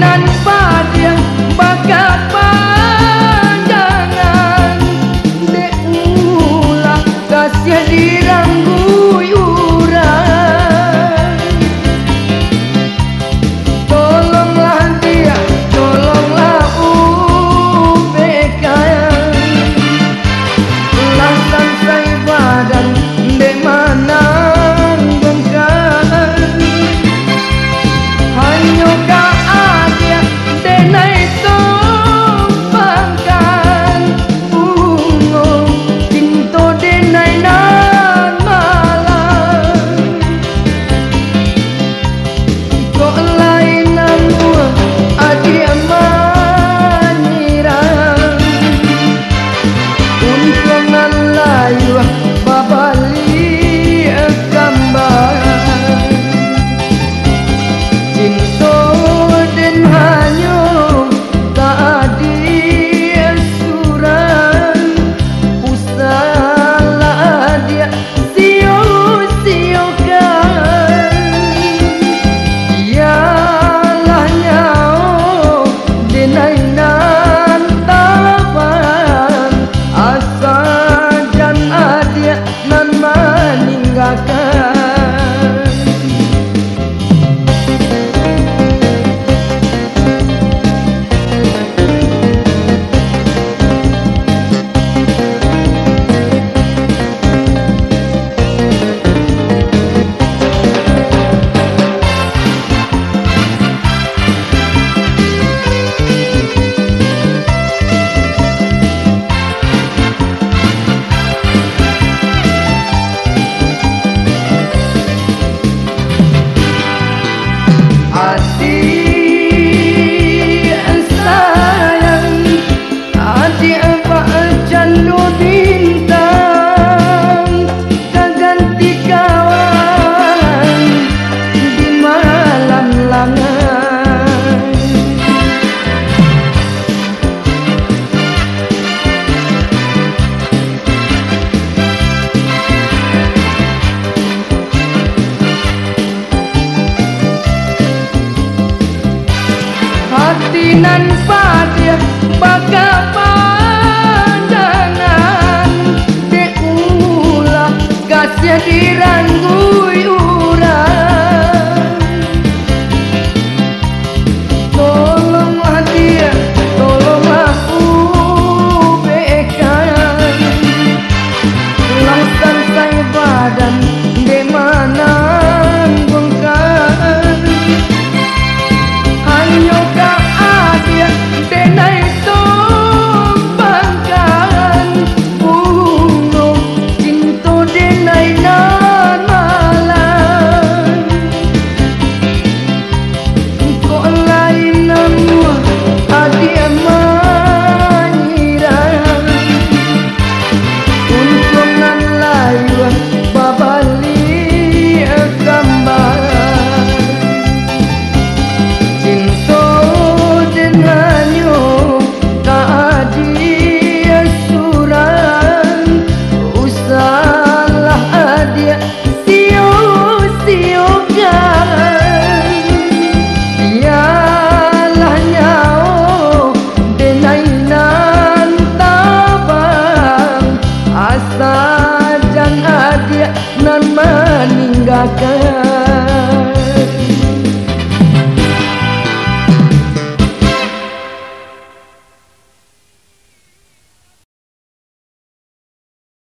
nan aquí